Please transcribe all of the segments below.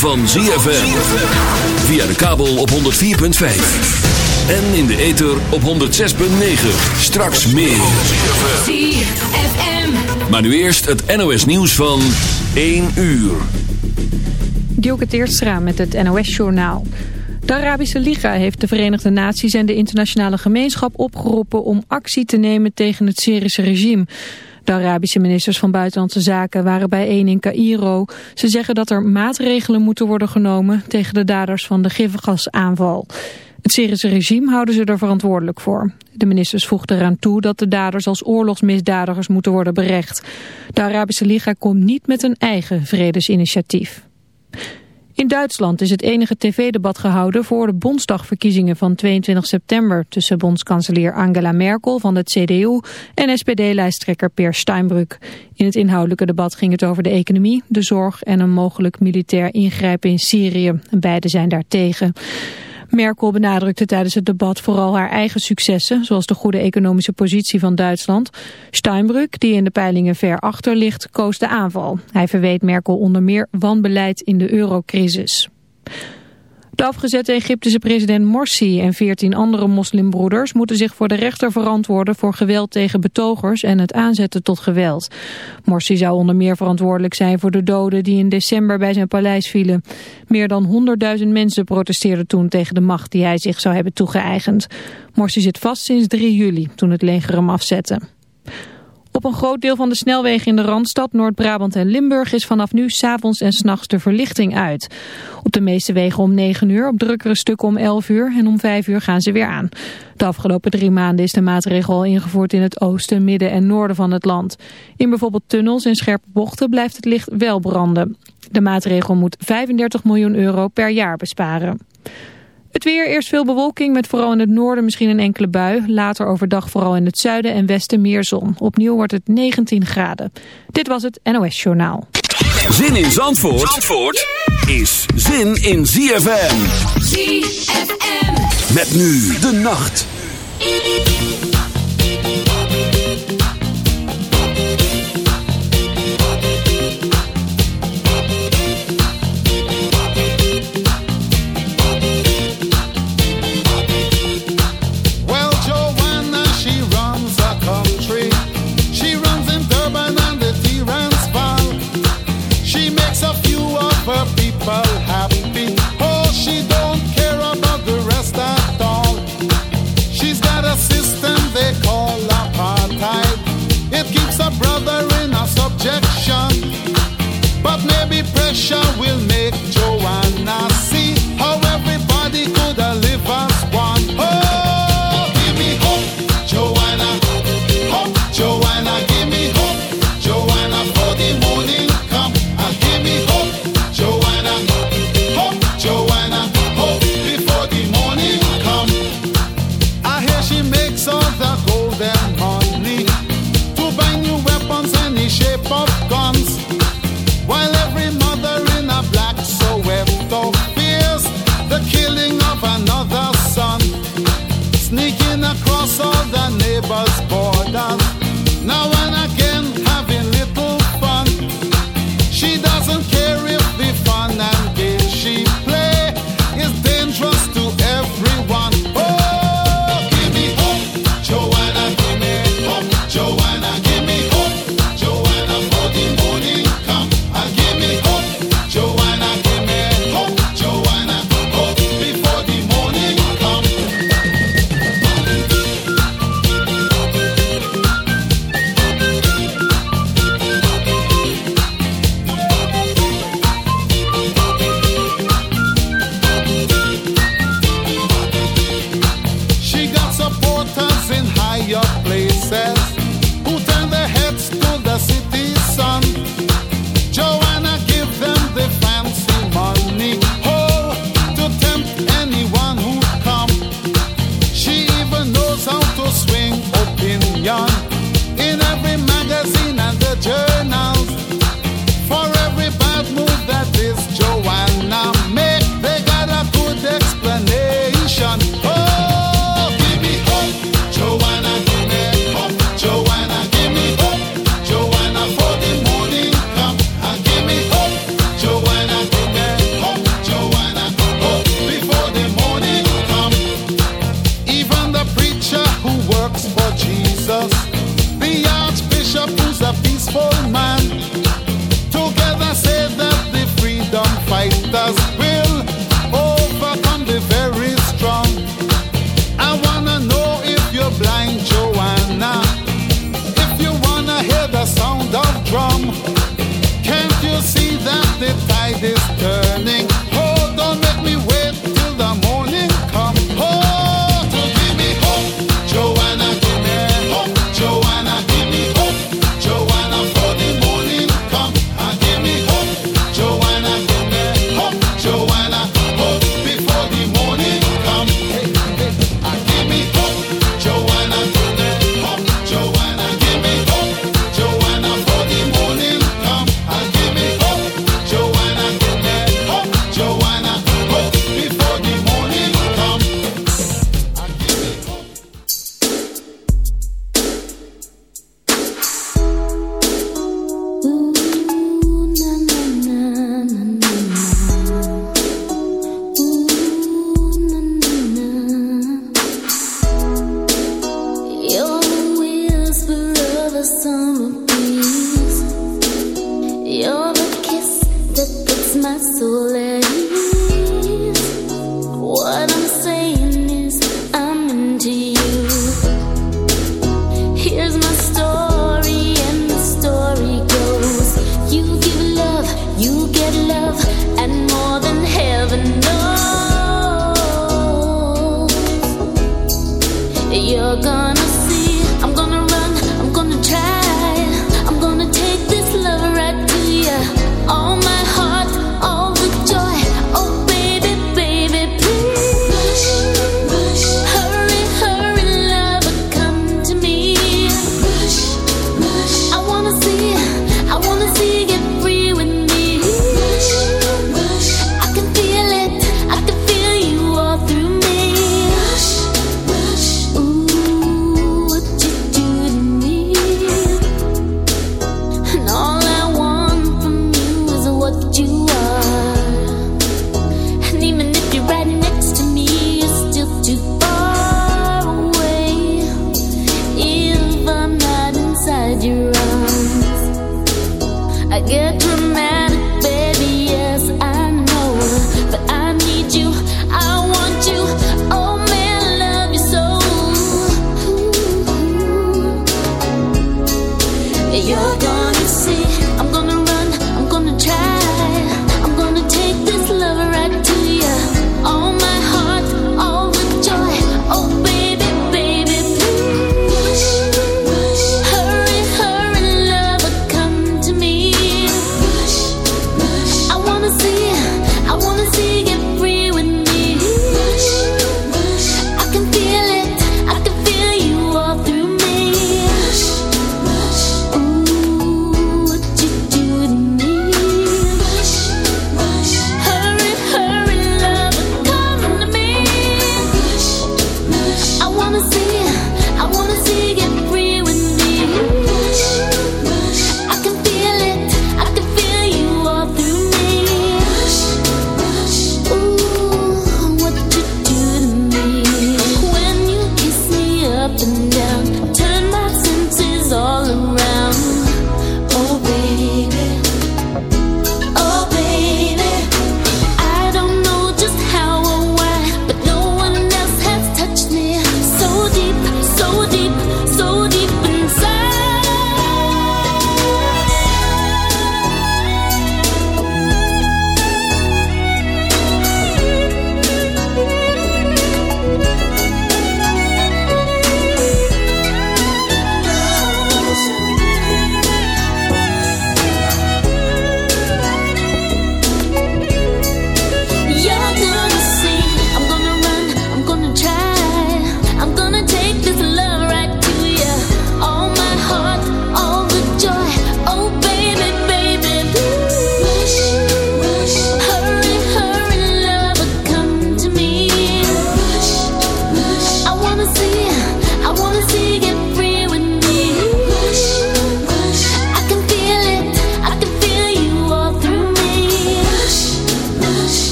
van ZFM. Via de kabel op 104.5. En in de ether op 106.9. Straks meer. ZFM. Maar nu eerst het NOS nieuws van 1 uur. Dielke Teertstra met het NOS-journaal. De Arabische Liga heeft de Verenigde Naties en de internationale gemeenschap opgeroepen om actie te nemen tegen het Syrische regime. De Arabische ministers van Buitenlandse Zaken waren bijeen in Cairo. Ze zeggen dat er maatregelen moeten worden genomen tegen de daders van de gifgasaanval. Het Syrische regime houden ze er verantwoordelijk voor. De ministers voegden eraan toe dat de daders als oorlogsmisdadigers moeten worden berecht. De Arabische Liga komt niet met een eigen vredesinitiatief. In Duitsland is het enige tv-debat gehouden voor de Bondsdagverkiezingen van 22 september tussen bondskanselier Angela Merkel van het CDU en SPD-lijsttrekker Peer Steinbrück. In het inhoudelijke debat ging het over de economie, de zorg en een mogelijk militair ingrijpen in Syrië. Beide zijn daartegen. Merkel benadrukte tijdens het debat vooral haar eigen successen, zoals de goede economische positie van Duitsland. Steinbrück, die in de peilingen ver achter ligt, koos de aanval. Hij verweet Merkel onder meer wanbeleid in de eurocrisis. De afgezette Egyptische president Morsi en veertien andere moslimbroeders moeten zich voor de rechter verantwoorden voor geweld tegen betogers en het aanzetten tot geweld. Morsi zou onder meer verantwoordelijk zijn voor de doden die in december bij zijn paleis vielen. Meer dan 100.000 mensen protesteerden toen tegen de macht die hij zich zou hebben toegeëigend. Morsi zit vast sinds 3 juli, toen het leger hem afzette. Op een groot deel van de snelwegen in de Randstad, Noord-Brabant en Limburg is vanaf nu s'avonds en s'nachts de verlichting uit. Op de meeste wegen om 9 uur, op drukkere stukken om 11 uur en om 5 uur gaan ze weer aan. De afgelopen drie maanden is de maatregel al ingevoerd in het oosten, midden en noorden van het land. In bijvoorbeeld tunnels en scherpe bochten blijft het licht wel branden. De maatregel moet 35 miljoen euro per jaar besparen. Het weer, eerst veel bewolking met vooral in het noorden misschien een enkele bui. Later overdag vooral in het zuiden en westen meer zon. Opnieuw wordt het 19 graden. Dit was het NOS Journaal. Zin in Zandvoort, Zandvoort is zin in ZFM. ZFM. Met nu de nacht.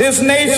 This nation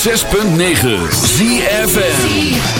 106.9 ZFN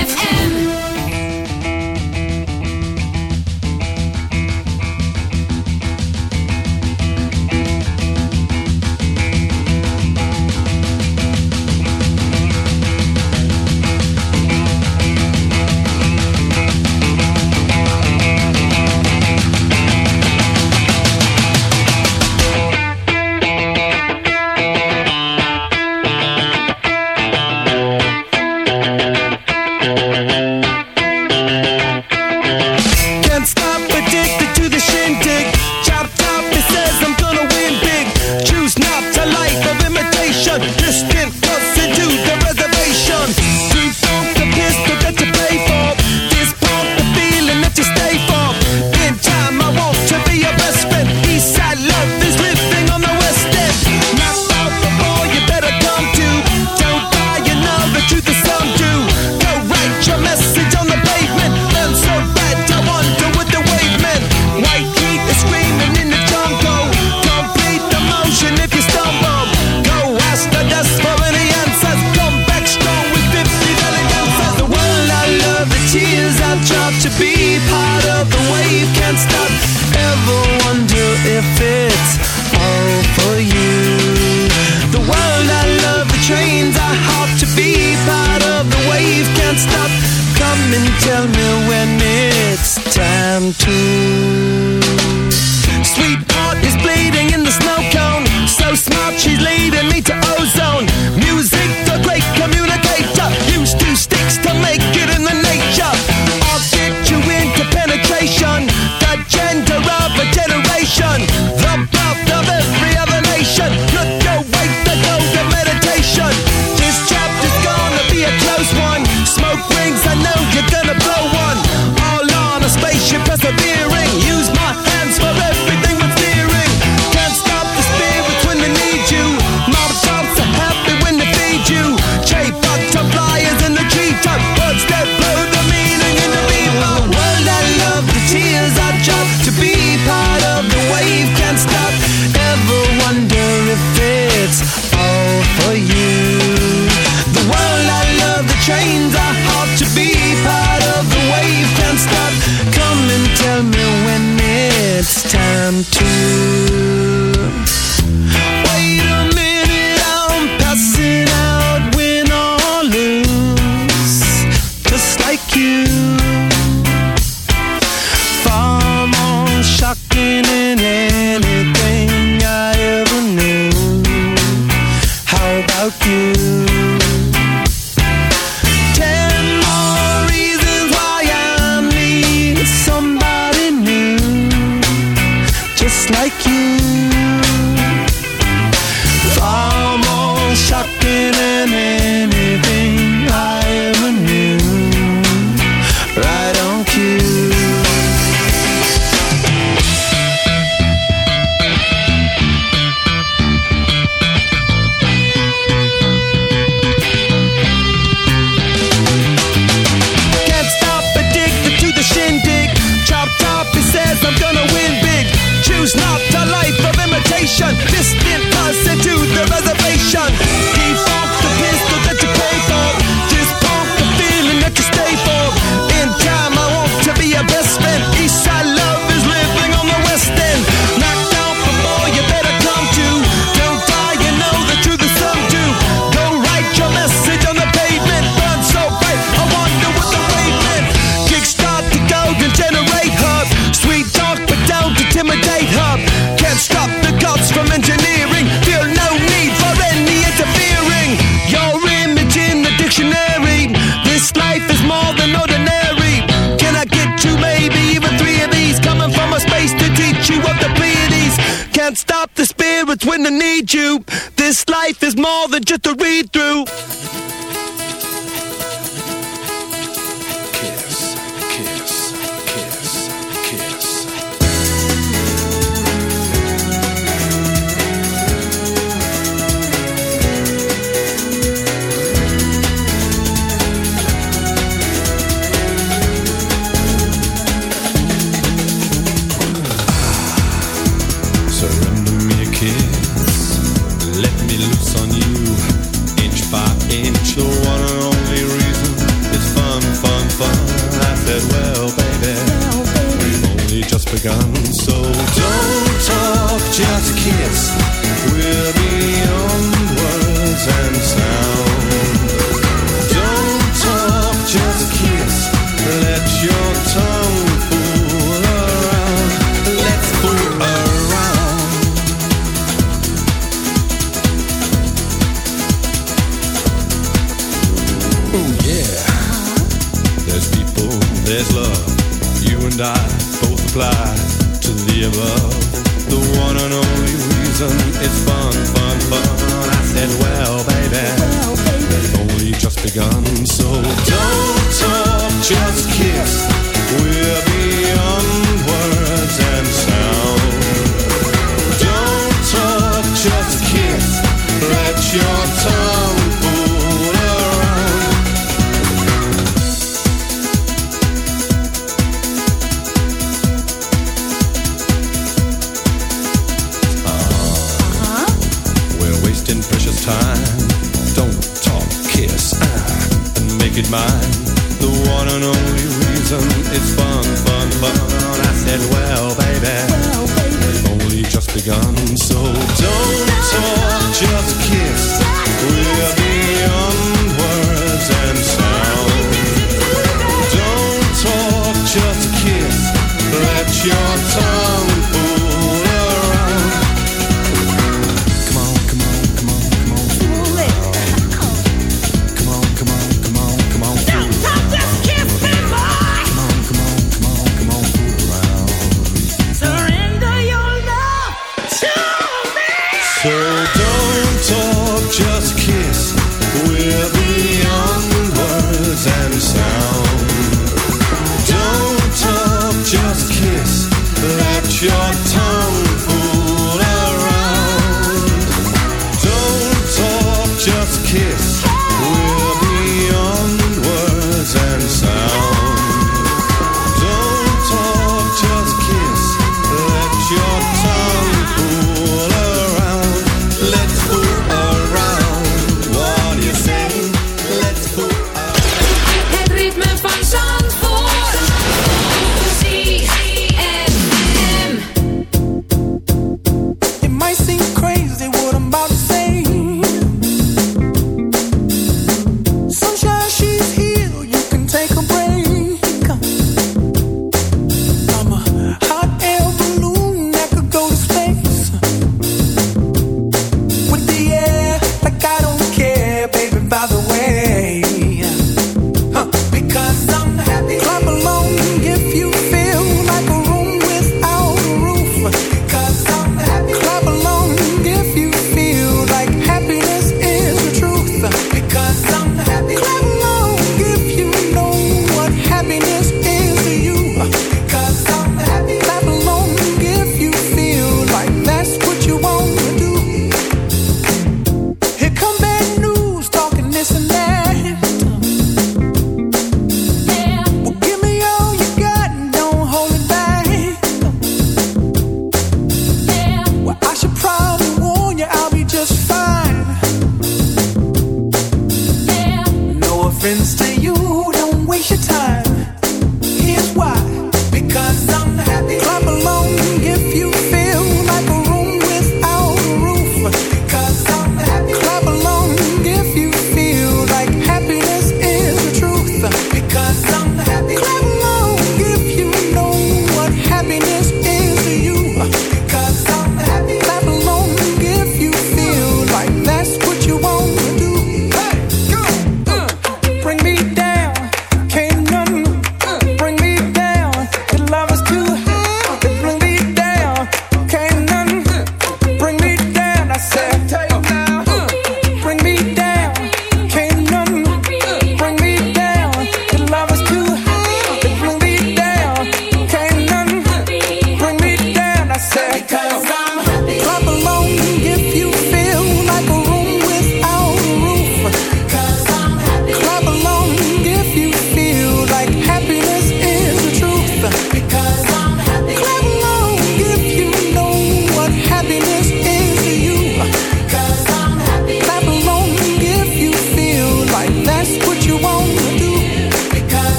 job to be part of the wave. Can't stop. Ever wonder if it's all for you? The world I love, the trains I hop to be part of the wave. Can't stop. Come and tell me when it's time to. splendor of a generation. said, well, baby, well, baby. we've only just begun. So don't talk, just kiss. We're So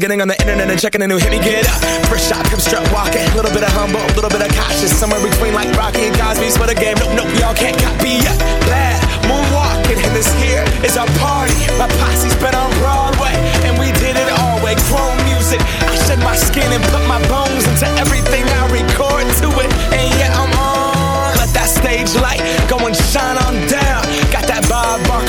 getting on the internet and checking a new hit. Me get up. First shot, come strut walking. A little bit of humble, a little bit of cautious. Somewhere between like Rocky and Cosby's for the game. Nope, nope, y'all can't copy yet. Bad moonwalking, and this here is our party. My posse's been on Broadway, and we did it all way. Chrome music. I shed my skin and put my bones